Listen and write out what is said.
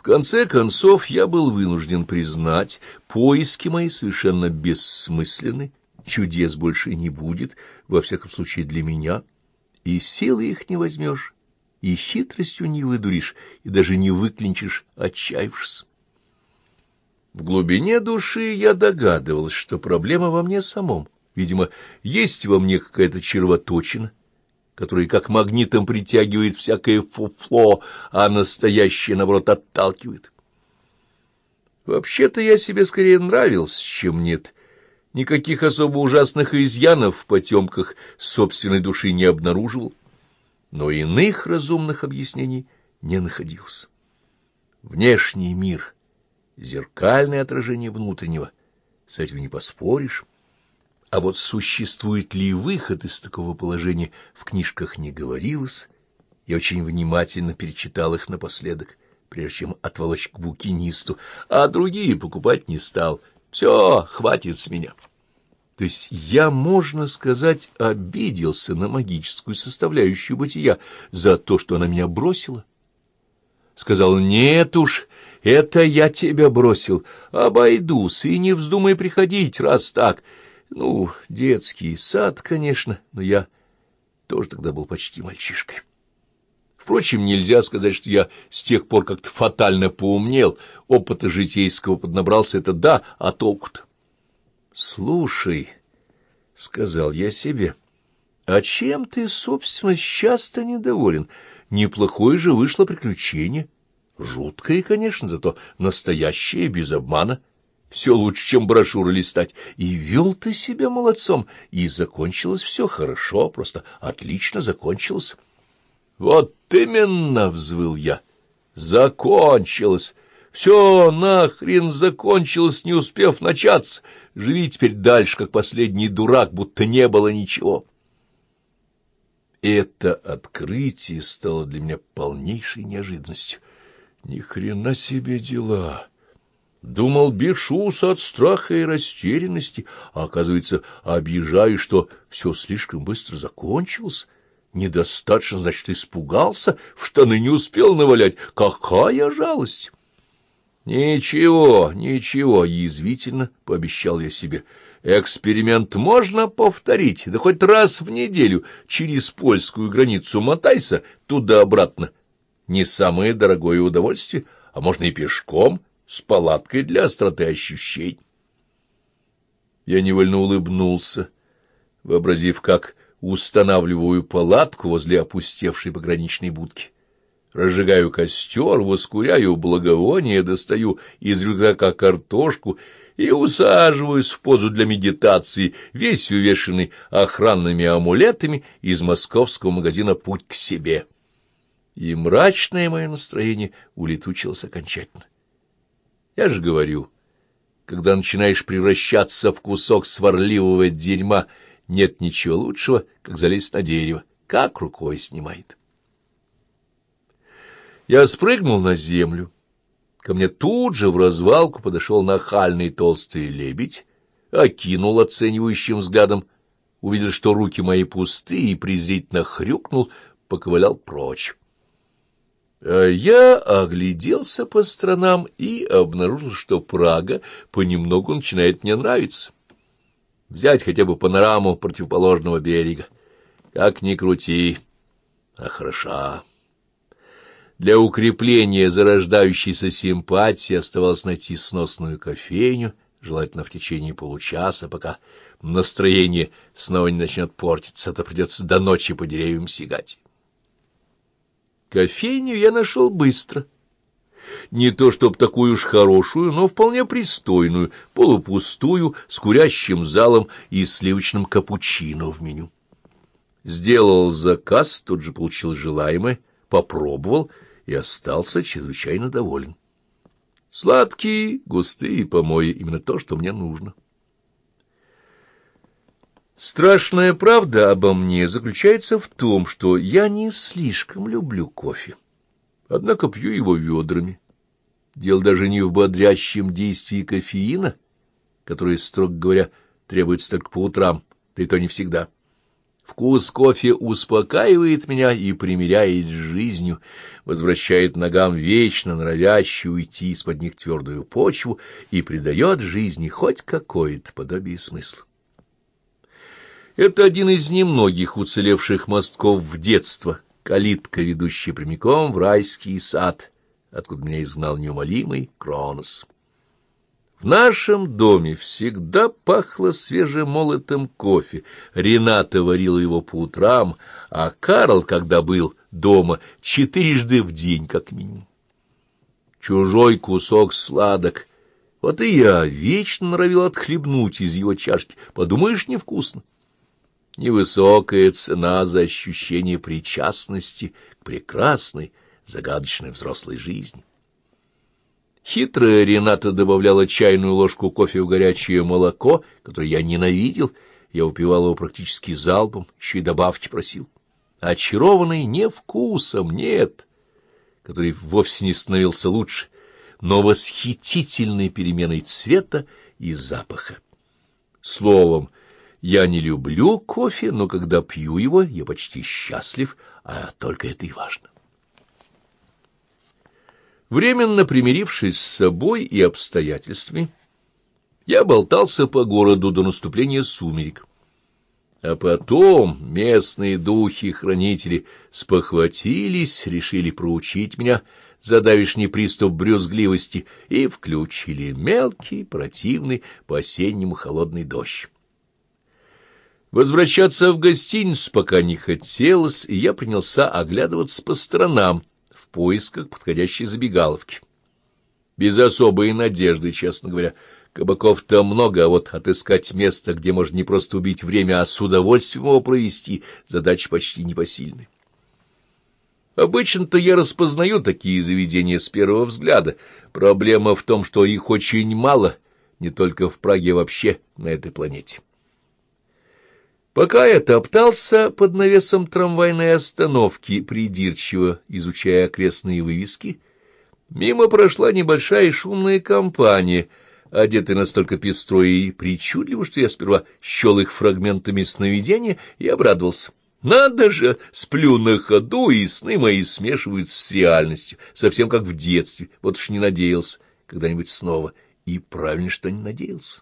В конце концов, я был вынужден признать, поиски мои совершенно бессмысленны, чудес больше не будет, во всяком случае для меня, и силы их не возьмешь, и хитростью не выдуришь, и даже не выклинчишь, отчаявшись. В глубине души я догадывался, что проблема во мне самом. Видимо, есть во мне какая-то червоточина, который как магнитом притягивает всякое фуфло, а настоящее, наоборот, отталкивает. Вообще-то я себе скорее нравился, чем нет. Никаких особо ужасных изъянов в потемках собственной души не обнаруживал, но иных разумных объяснений не находился. Внешний мир — зеркальное отражение внутреннего, с этим не поспоришь. А вот существует ли выход из такого положения, в книжках не говорилось. Я очень внимательно перечитал их напоследок, прежде чем отволочь к букинисту, а другие покупать не стал. Все, хватит с меня. То есть я, можно сказать, обиделся на магическую составляющую бытия за то, что она меня бросила. Сказал, нет уж, это я тебя бросил, обойдусь, и не вздумай приходить, раз так — ну, детский сад, конечно, но я тоже тогда был почти мальчишкой. Впрочем, нельзя сказать, что я с тех пор как-то фатально поумнел, опыта житейского поднабрался, это да, а толку-то? Слушай, — сказал я себе, — а чем ты, собственно, часто недоволен? Неплохое же вышло приключение. Жуткое, конечно, зато настоящее, без обмана. Все лучше, чем брошюры листать. И вел ты себя молодцом, и закончилось все хорошо, просто отлично закончилось. Вот именно, — взвыл я, — закончилось. Все нахрен закончилось, не успев начаться. Живи теперь дальше, как последний дурак, будто не было ничего. Это открытие стало для меня полнейшей неожиданностью. Ни хрена себе дела! Думал, бешусь от страха и растерянности, а, оказывается, объезжаю, что все слишком быстро закончилось. Недостаточно, значит, испугался, в штаны не успел навалять. Какая жалость! Ничего, ничего, язвительно пообещал я себе. Эксперимент можно повторить, да хоть раз в неделю через польскую границу мотайся туда-обратно. Не самое дорогое удовольствие, а можно и пешком — с палаткой для остроты ощущений. Я невольно улыбнулся, вообразив, как устанавливаю палатку возле опустевшей пограничной будки. Разжигаю костер, воскуряю благовоние, достаю из рюкзака картошку и усаживаюсь в позу для медитации, весь увешанный охранными амулетами из московского магазина «Путь к себе». И мрачное мое настроение улетучилось окончательно. Я же говорю, когда начинаешь превращаться в кусок сварливого дерьма, нет ничего лучшего, как залезть на дерево, как рукой снимает. Я спрыгнул на землю. Ко мне тут же в развалку подошел нахальный толстый лебедь, окинул оценивающим взглядом, увидел, что руки мои пусты, и презрительно хрюкнул, поковылял прочь. А я огляделся по сторонам и обнаружил, что Прага понемногу начинает мне нравиться. Взять хотя бы панораму противоположного берега. Как ни крути, а хороша. Для укрепления зарождающейся симпатии оставалось найти сносную кофейню, желательно в течение получаса, пока настроение снова не начнет портиться, а то придется до ночи по деревьям сигать. Кофейню я нашел быстро. Не то чтоб такую уж хорошую, но вполне пристойную, полупустую, с курящим залом и сливочным капучино в меню. Сделал заказ, тут же получил желаемое, попробовал и остался чрезвычайно доволен. Сладкие, густые помои — именно то, что мне нужно. Страшная правда обо мне заключается в том, что я не слишком люблю кофе. Однако пью его ведрами. Дело даже не в бодрящем действии кофеина, которое, строго говоря, требуется только по утрам, да и то не всегда. Вкус кофе успокаивает меня и примиряет с жизнью, возвращает ногам вечно норовящую уйти из-под них твердую почву и придает жизни хоть какое-то подобие смысла. Это один из немногих уцелевших мостков в детство, калитка, ведущая прямиком в райский сад, откуда меня изгнал неумолимый Кронос. В нашем доме всегда пахло свежемолотым кофе. Рената варила его по утрам, а Карл, когда был дома, четырежды в день как минимум. Чужой кусок сладок. Вот и я вечно норовил отхлебнуть из его чашки. Подумаешь, невкусно. Невысокая цена за ощущение причастности к прекрасной, загадочной взрослой жизни. Хитрая Рената добавляла чайную ложку кофе в горячее молоко, которое я ненавидел, я упивал его практически залпом, еще и добавки просил. Очарованный не вкусом, нет, который вовсе не становился лучше, но восхитительной переменой цвета и запаха. Словом, я не люблю кофе, но когда пью его, я почти счастлив, а только это и важно. Временно примирившись с собой и обстоятельствами, я болтался по городу до наступления сумерек. А потом местные духи-хранители спохватились, решили проучить меня за давишний приступ брюзгливости и включили мелкий, противный, по-осеннему холодный дождь. Возвращаться в гостиницу пока не хотелось, и я принялся оглядываться по сторонам, поисках подходящей забегаловки. Без особой надежды, честно говоря. Кабаков-то много, а вот отыскать место, где можно не просто убить время, а с удовольствием его провести, задача почти непосильная. Обычно-то я распознаю такие заведения с первого взгляда. Проблема в том, что их очень мало, не только в Праге, а вообще на этой планете. Пока я топтался под навесом трамвайной остановки, придирчиво изучая окрестные вывески, мимо прошла небольшая шумная компания, одетая настолько пестро и причудливо, что я сперва щел их фрагментами сновидения и обрадовался. Надо же, сплю на ходу, и сны мои смешиваются с реальностью, совсем как в детстве, вот уж не надеялся когда-нибудь снова, и правильно, что не надеялся.